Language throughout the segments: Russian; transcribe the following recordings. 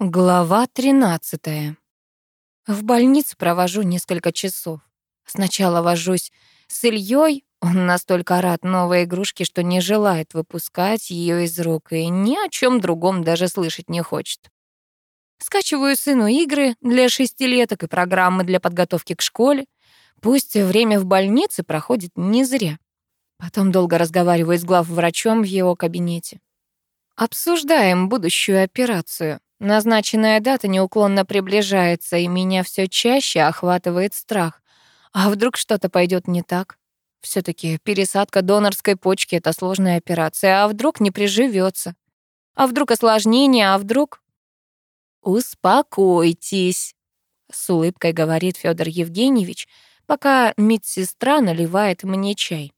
Глава 13. В больнице провожу несколько часов. Сначала вожусь с Ильей, он настолько рад новой игрушке, что не желает выпускать ее из рук и ни о чем другом даже слышать не хочет. Скачиваю сыну игры для шестилеток и программы для подготовки к школе. Пусть время в больнице проходит не зря. Потом долго разговариваю с главврачом в его кабинете. Обсуждаем будущую операцию. Назначенная дата неуклонно приближается, и меня все чаще охватывает страх. А вдруг что-то пойдет не так? все таки пересадка донорской почки — это сложная операция, а вдруг не приживется? А вдруг осложнение, а вдруг... «Успокойтесь», — с улыбкой говорит Федор Евгеньевич, пока медсестра наливает мне чай.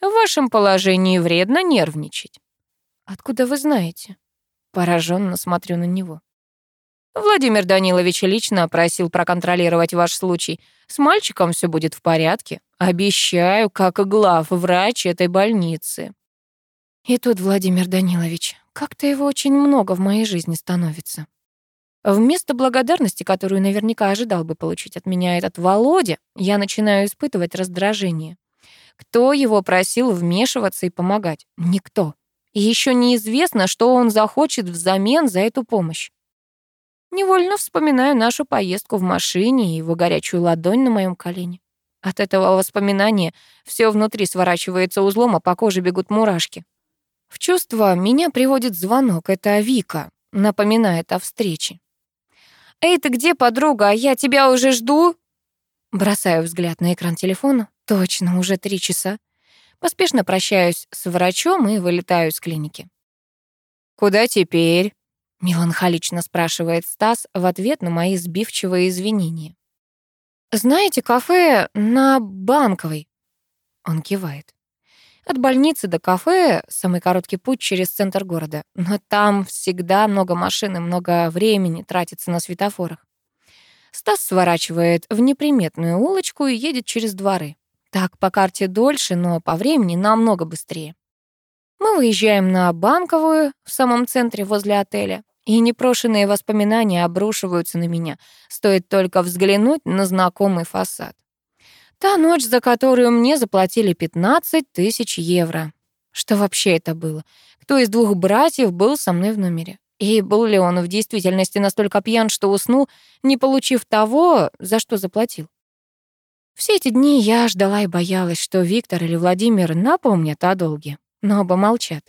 «В вашем положении вредно нервничать». «Откуда вы знаете?» Пораженно смотрю на него. Владимир Данилович лично просил проконтролировать ваш случай. С мальчиком все будет в порядке. Обещаю, как глав врач этой больницы. И тут, Владимир Данилович, как-то его очень много в моей жизни становится. Вместо благодарности, которую наверняка ожидал бы получить от меня этот Володя, я начинаю испытывать раздражение. Кто его просил вмешиваться и помогать? Никто. И еще неизвестно, что он захочет взамен за эту помощь. Невольно вспоминаю нашу поездку в машине и его горячую ладонь на моем колене. От этого воспоминания все внутри сворачивается узлом, а по коже бегут мурашки. В чувство меня приводит звонок. Это Вика напоминает о встрече. «Эй, ты где, подруга? Я тебя уже жду!» Бросаю взгляд на экран телефона. Точно, уже три часа. Поспешно прощаюсь с врачом и вылетаю из клиники. «Куда теперь?» — меланхолично спрашивает Стас в ответ на мои сбивчивые извинения. «Знаете, кафе на Банковой?» Он кивает. От больницы до кафе самый короткий путь через центр города, но там всегда много машин и много времени тратится на светофорах. Стас сворачивает в неприметную улочку и едет через дворы. Так по карте дольше, но по времени намного быстрее. Мы выезжаем на Банковую в самом центре возле отеля, и непрошенные воспоминания обрушиваются на меня, стоит только взглянуть на знакомый фасад. Та ночь, за которую мне заплатили 15 тысяч евро. Что вообще это было? Кто из двух братьев был со мной в номере? И был ли он в действительности настолько пьян, что уснул, не получив того, за что заплатил? Все эти дни я ждала и боялась, что Виктор или Владимир напомнят о долге, но оба молчат.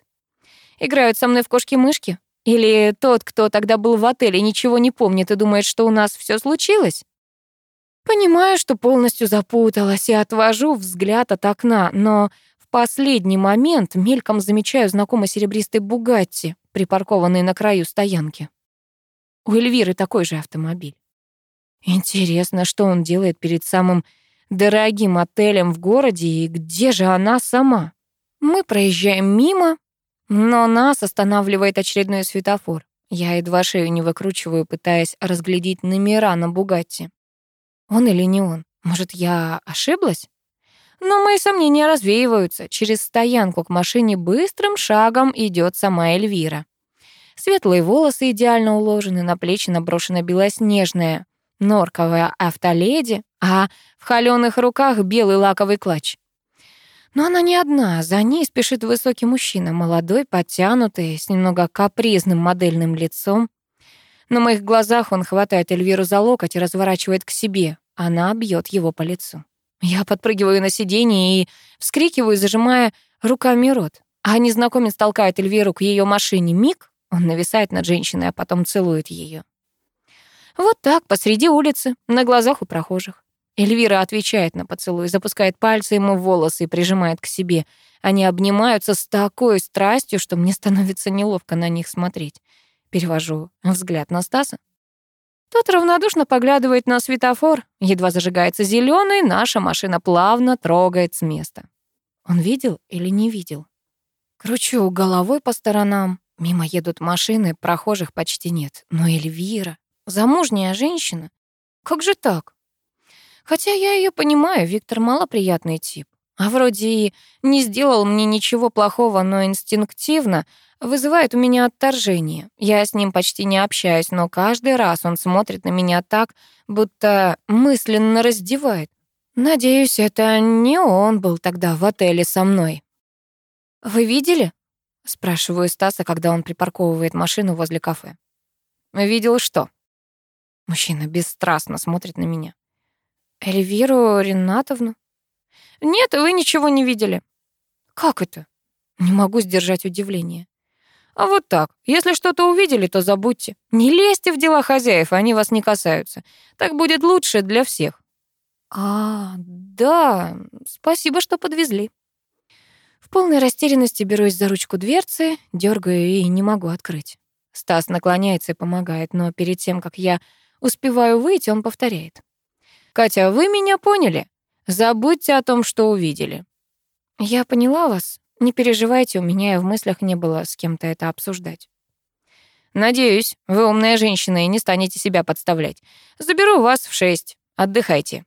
Играют со мной в кошки-мышки? Или тот, кто тогда был в отеле, ничего не помнит и думает, что у нас все случилось? Понимаю, что полностью запуталась и отвожу взгляд от окна, но в последний момент мельком замечаю знакомый серебристый «Бугатти», припаркованный на краю стоянки. У Эльвиры такой же автомобиль. Интересно, что он делает перед самым дорогим отелем в городе, и где же она сама? Мы проезжаем мимо, но нас останавливает очередной светофор. Я едва шею не выкручиваю, пытаясь разглядеть номера на Бугатти. Он или не он? Может, я ошиблась? Но мои сомнения развеиваются. Через стоянку к машине быстрым шагом идет сама Эльвира. Светлые волосы идеально уложены, на плечи наброшена белоснежная норковая автоледи, а в холёных руках белый лаковый клатч. Но она не одна, за ней спешит высокий мужчина, молодой, подтянутый, с немного капризным модельным лицом. На моих глазах он хватает Эльвиру за локоть и разворачивает к себе. Она бьет его по лицу. Я подпрыгиваю на сиденье и вскрикиваю, зажимая руками рот. А незнакомец толкает Эльвиру к ее машине. Миг, он нависает над женщиной, а потом целует ее. Вот так, посреди улицы, на глазах у прохожих. Эльвира отвечает на поцелуй, запускает пальцы ему в волосы и прижимает к себе. Они обнимаются с такой страстью, что мне становится неловко на них смотреть. Перевожу взгляд на Стаса. Тот равнодушно поглядывает на светофор. Едва зажигается зеленый, наша машина плавно трогает с места. Он видел или не видел? Кручу головой по сторонам. Мимо едут машины, прохожих почти нет. Но Эльвира... Замужняя женщина? Как же так? Хотя я ее понимаю, Виктор малоприятный тип. А вроде и не сделал мне ничего плохого, но инстинктивно вызывает у меня отторжение. Я с ним почти не общаюсь, но каждый раз он смотрит на меня так, будто мысленно раздевает. Надеюсь, это не он был тогда в отеле со мной. «Вы видели?» — спрашиваю Стаса, когда он припарковывает машину возле кафе. «Видел что?» Мужчина бесстрастно смотрит на меня. «Эльвиру Ринатовну?» «Нет, вы ничего не видели». «Как это?» Не могу сдержать удивление. «А вот так. Если что-то увидели, то забудьте. Не лезьте в дела хозяев, они вас не касаются. Так будет лучше для всех». «А, да, спасибо, что подвезли». В полной растерянности берусь за ручку дверцы, дергаю и не могу открыть. Стас наклоняется и помогает, но перед тем, как я успеваю выйти, он повторяет. «Катя, вы меня поняли? Забудьте о том, что увидели». «Я поняла вас. Не переживайте, у меня и в мыслях не было с кем-то это обсуждать». «Надеюсь, вы умная женщина и не станете себя подставлять. Заберу вас в шесть. Отдыхайте».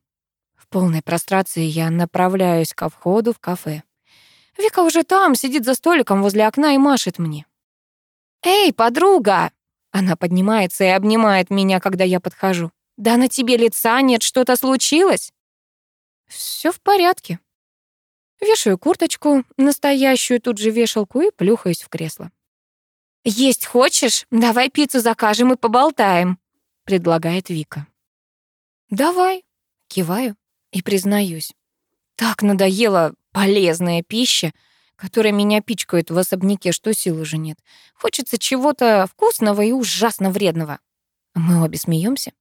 В полной прострации я направляюсь ко входу в кафе. Вика уже там, сидит за столиком возле окна и машет мне. «Эй, подруга!» Она поднимается и обнимает меня, когда я подхожу. «Да на тебе лица нет, что-то случилось?» Все в порядке». Вешаю курточку, настоящую тут же вешалку и плюхаюсь в кресло. «Есть хочешь? Давай пиццу закажем и поболтаем», — предлагает Вика. «Давай», — киваю и признаюсь. Так надоела полезная пища, которая меня пичкает в особняке, что сил уже нет. Хочется чего-то вкусного и ужасно вредного. Мы обе смеемся.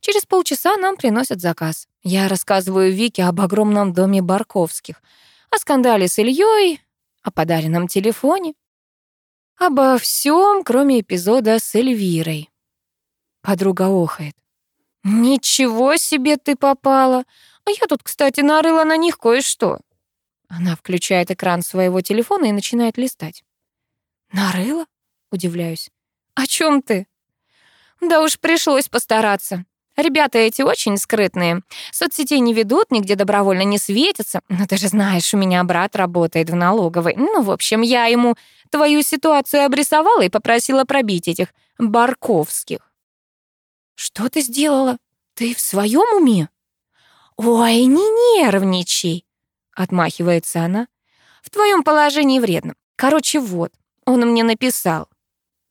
Через полчаса нам приносят заказ. Я рассказываю Вике об огромном доме Барковских, о скандале с Ильей, о подаренном телефоне, обо всем, кроме эпизода с Эльвирой. Подруга охает. «Ничего себе ты попала! А я тут, кстати, нарыла на них кое-что». Она включает экран своего телефона и начинает листать. «Нарыла?» — удивляюсь. «О чем ты?» «Да уж пришлось постараться. Ребята эти очень скрытные. Соцсетей не ведут, нигде добровольно не светятся. Но ты же знаешь, у меня брат работает в налоговой. Ну, в общем, я ему твою ситуацию обрисовала и попросила пробить этих Барковских. Что ты сделала? Ты в своем уме? Ой, не нервничай, отмахивается она. В твоем положении вредно. Короче, вот, он мне написал.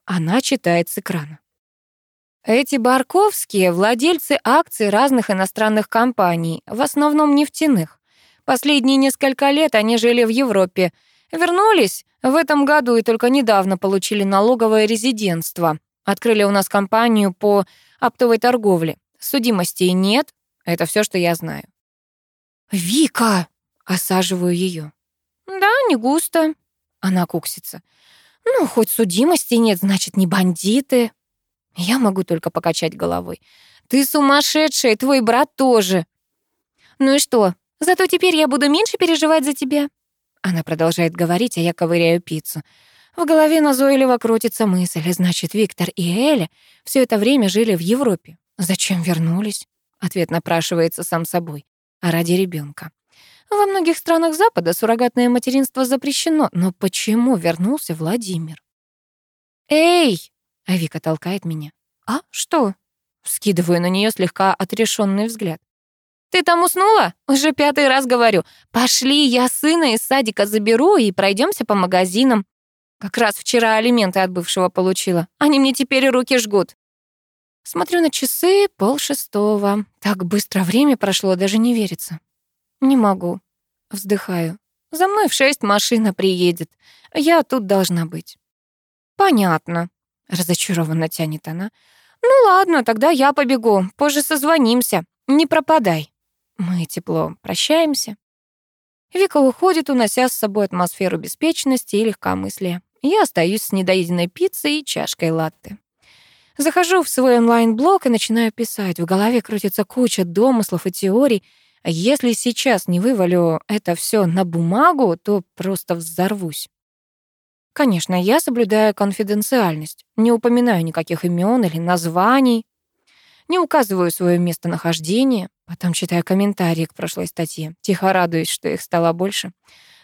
Она читает с экрана. Эти Барковские — владельцы акций разных иностранных компаний, в основном нефтяных. Последние несколько лет они жили в Европе. Вернулись в этом году и только недавно получили налоговое резидентство. Открыли у нас компанию по оптовой торговле. Судимостей нет, это все, что я знаю. «Вика!» — осаживаю ее. «Да, не густо», — она куксится. «Ну, хоть судимости нет, значит, не бандиты». Я могу только покачать головой. «Ты сумасшедшая, твой брат тоже!» «Ну и что? Зато теперь я буду меньше переживать за тебя». Она продолжает говорить, а я ковыряю пиццу. В голове назойливо крутится мысль. Значит, Виктор и Эля все это время жили в Европе. Зачем вернулись? Ответ напрашивается сам собой. А ради ребенка. Во многих странах Запада суррогатное материнство запрещено, но почему вернулся Владимир? «Эй!» А Вика толкает меня. «А? Что?» Скидываю на нее слегка отрешенный взгляд. «Ты там уснула? Уже пятый раз говорю. Пошли, я сына из садика заберу и пройдемся по магазинам. Как раз вчера алименты от бывшего получила. Они мне теперь руки жгут». Смотрю на часы, пол шестого. Так быстро время прошло, даже не верится. Не могу. Вздыхаю. За мной в шесть машина приедет. Я тут должна быть. Понятно. Разочарованно тянет она. «Ну ладно, тогда я побегу. Позже созвонимся. Не пропадай». Мы тепло прощаемся. Вика уходит, унося с собой атмосферу беспечности и легкомыслия. Я остаюсь с недоеденной пиццей и чашкой латте. Захожу в свой онлайн-блог и начинаю писать. В голове крутится куча домыслов и теорий. А если сейчас не вывалю это все на бумагу, то просто взорвусь. Конечно, я соблюдаю конфиденциальность, не упоминаю никаких имен или названий, не указываю свое местонахождение, Потом читаю комментарии к прошлой статье. Тихо радуюсь, что их стало больше.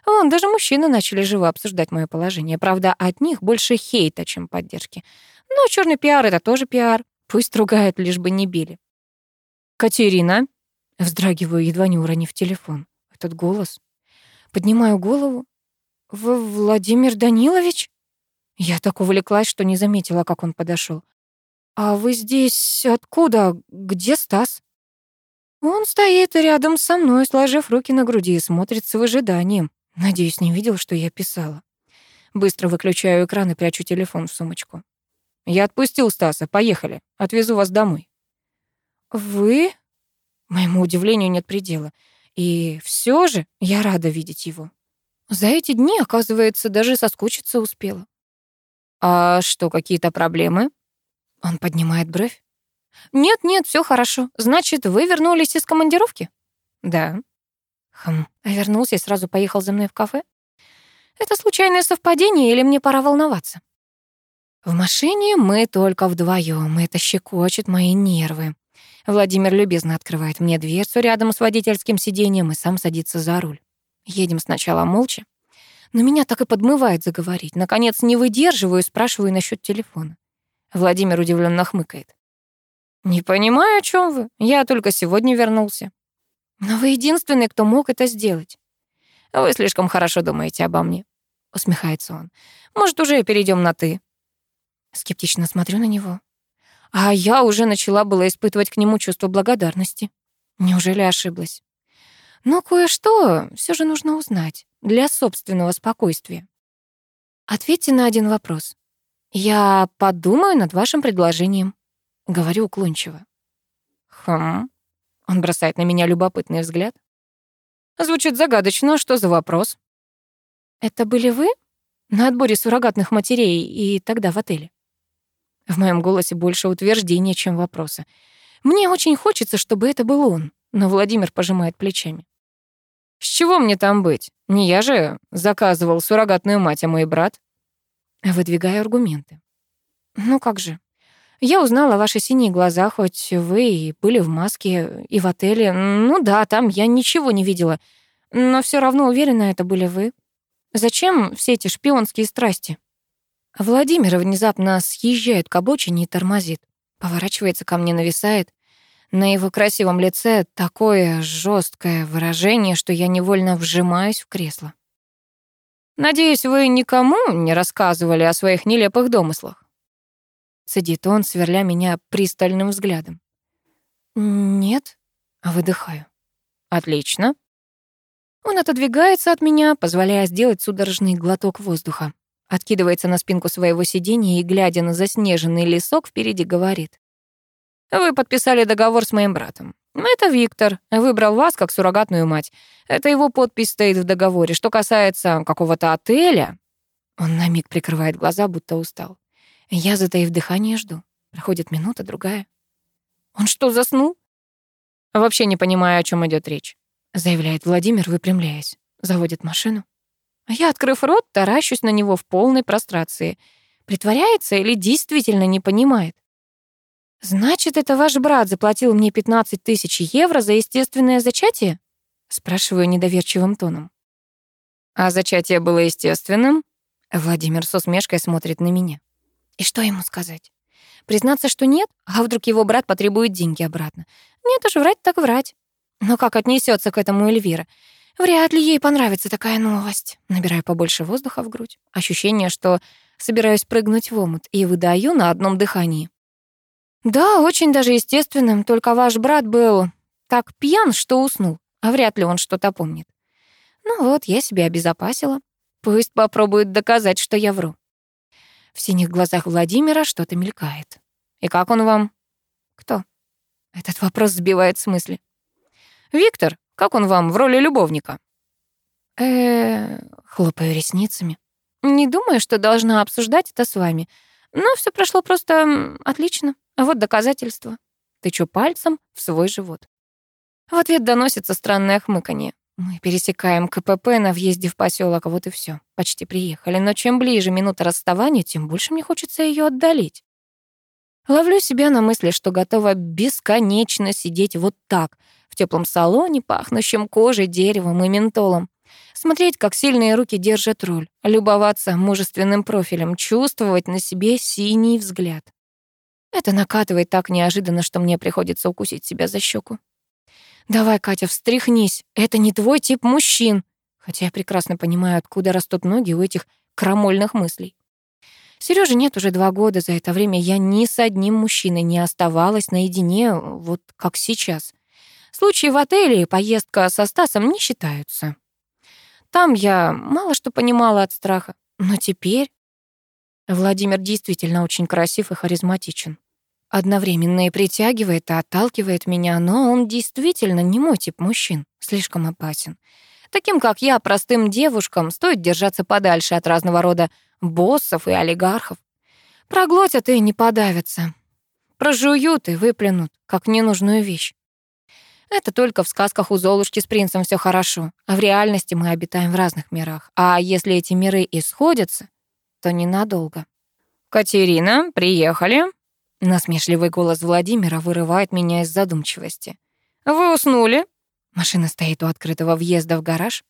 Вон, даже мужчины начали живо обсуждать мое положение. Правда, от них больше хейта, чем поддержки. Но черный пиар — это тоже пиар. Пусть ругают, лишь бы не били. «Катерина?» Вздрагиваю, едва не уронив телефон. Этот голос. Поднимаю голову. «Вы Владимир Данилович?» Я так увлеклась, что не заметила, как он подошел. «А вы здесь откуда? Где Стас?» Он стоит рядом со мной, сложив руки на груди и смотрит с выжиданием. Надеюсь, не видел, что я писала. Быстро выключаю экран и прячу телефон в сумочку. «Я отпустил Стаса. Поехали. Отвезу вас домой». «Вы?» Моему удивлению нет предела. И все же я рада видеть его. За эти дни, оказывается, даже соскучиться успела. «А что, какие-то проблемы?» Он поднимает бровь. «Нет, нет, все хорошо. Значит, вы вернулись из командировки?» «Да». Хм, а вернулся и сразу поехал за мной в кафе? Это случайное совпадение или мне пора волноваться? В машине мы только вдвоем, это щекочет мои нервы. Владимир любезно открывает мне дверцу рядом с водительским сиденьем и сам садится за руль. Едем сначала молча, но меня так и подмывает заговорить. Наконец, не выдерживаю и спрашиваю насчет телефона. Владимир удивленно хмыкает. «Не понимаю, о чем вы. Я только сегодня вернулся». «Но вы единственный, кто мог это сделать». «Вы слишком хорошо думаете обо мне», — усмехается он. «Может, уже перейдем на «ты»?» Скептично смотрю на него. А я уже начала было испытывать к нему чувство благодарности. Неужели ошиблась? Но кое-что все же нужно узнать для собственного спокойствия. Ответьте на один вопрос. Я подумаю над вашим предложением. Говорю уклончиво. Хм. Он бросает на меня любопытный взгляд. Звучит загадочно. Что за вопрос? Это были вы? На отборе суррогатных матерей и тогда в отеле. В моем голосе больше утверждения, чем вопроса. Мне очень хочется, чтобы это был он, но Владимир пожимает плечами. С чего мне там быть? Не я же заказывал суррогатную мать, а мой брат. Выдвигаю аргументы. Ну как же? Я узнала ваши синие глаза, хоть вы и были в маске, и в отеле. Ну да, там я ничего не видела. Но все равно уверена, это были вы. Зачем все эти шпионские страсти? Владимир внезапно съезжает к обочине и тормозит. Поворачивается ко мне, нависает. На его красивом лице такое жесткое выражение, что я невольно вжимаюсь в кресло. «Надеюсь, вы никому не рассказывали о своих нелепых домыслах?» Сидит он, сверля меня пристальным взглядом. «Нет», выдыхаю. «Отлично». Он отодвигается от меня, позволяя сделать судорожный глоток воздуха. Откидывается на спинку своего сиденья и, глядя на заснеженный лесок, впереди говорит. «Вы подписали договор с моим братом. Это Виктор. Выбрал вас как суррогатную мать. Это его подпись стоит в договоре. Что касается какого-то отеля...» Он на миг прикрывает глаза, будто устал. Я, затаив дыхание, жду. Проходит минута, другая. «Он что, заснул?» «Вообще не понимаю, о чем идет речь», заявляет Владимир, выпрямляясь. Заводит машину. А я, открыв рот, таращусь на него в полной прострации. Притворяется или действительно не понимает? «Значит, это ваш брат заплатил мне 15 тысяч евро за естественное зачатие?» Спрашиваю недоверчивым тоном. «А зачатие было естественным?» Владимир с усмешкой смотрит на меня. И что ему сказать? Признаться, что нет? А вдруг его брат потребует деньги обратно? Нет уж, врать так врать. Но как отнесется к этому Эльвира? Вряд ли ей понравится такая новость. Набираю побольше воздуха в грудь. Ощущение, что собираюсь прыгнуть в омут и выдаю на одном дыхании. Да, очень даже естественным, только ваш брат был так пьян, что уснул, а вряд ли он что-то помнит. Ну вот, я себя обезопасила. Пусть попробует доказать, что я вру. В синих глазах Владимира что-то мелькает. «И как он вам?» «Кто?» Этот вопрос сбивает с мысли. «Виктор, как он вам в роли любовника?» э хлопаю ресницами. «Не думаю, что должна обсуждать это с вами. Но все прошло просто отлично. А вот доказательства». Тычу пальцем в свой живот. В ответ доносится странное хмыканье. Мы пересекаем КПП на въезде в поселок, а вот и все. Почти приехали, но чем ближе минута расставания, тем больше мне хочется ее отдалить. Ловлю себя на мысли, что готова бесконечно сидеть вот так, в теплом салоне, пахнущем кожей, деревом и ментолом. Смотреть, как сильные руки держат руль, любоваться мужественным профилем, чувствовать на себе синий взгляд. Это накатывает так неожиданно, что мне приходится укусить себя за щеку. «Давай, Катя, встряхнись, это не твой тип мужчин», хотя я прекрасно понимаю, откуда растут ноги у этих крамольных мыслей. Сережи нет уже два года, за это время я ни с одним мужчиной не оставалась наедине, вот как сейчас. Случаи в отеле и поездка со Стасом не считаются. Там я мало что понимала от страха, но теперь... Владимир действительно очень красив и харизматичен. Одновременно и притягивает, и отталкивает меня, но он действительно не мой тип мужчин, слишком опасен. Таким, как я, простым девушкам, стоит держаться подальше от разного рода боссов и олигархов. Проглотят и не подавятся. Прожуют и выплюнут, как ненужную вещь. Это только в сказках у Золушки с принцем все хорошо, а в реальности мы обитаем в разных мирах. А если эти миры и сходятся, то ненадолго. «Катерина, приехали?» Насмешливый голос Владимира вырывает меня из задумчивости. «Вы уснули?» Машина стоит у открытого въезда в гараж.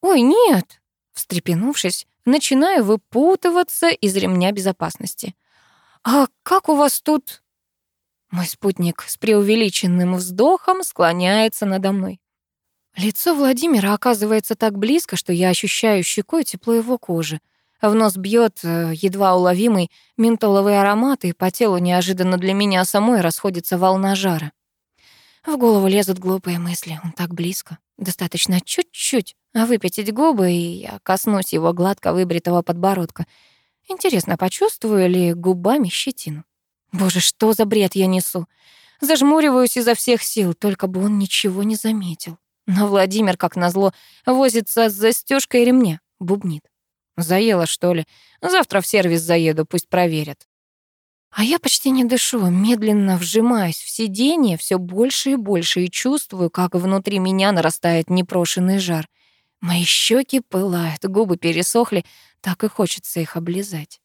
«Ой, нет!» Встрепенувшись, начинаю выпутываться из ремня безопасности. «А как у вас тут...» Мой спутник с преувеличенным вздохом склоняется надо мной. Лицо Владимира оказывается так близко, что я ощущаю щекой тепло его кожи. В нос бьет э, едва уловимый ментоловый аромат, и по телу неожиданно для меня самой расходится волна жара. В голову лезут глупые мысли. Он так близко. Достаточно чуть-чуть выпятить губы, и я коснусь его гладко выбритого подбородка. Интересно, почувствую ли губами щетину? Боже, что за бред я несу? Зажмуриваюсь изо всех сил, только бы он ничего не заметил. Но Владимир, как назло, возится с застежкой ремня, бубнит. Заела, что ли? Завтра в сервис заеду, пусть проверят. А я почти не дышу, медленно вжимаюсь в сиденье все больше и больше и чувствую, как внутри меня нарастает непрошенный жар. Мои щеки пылают, губы пересохли, так и хочется их облизать.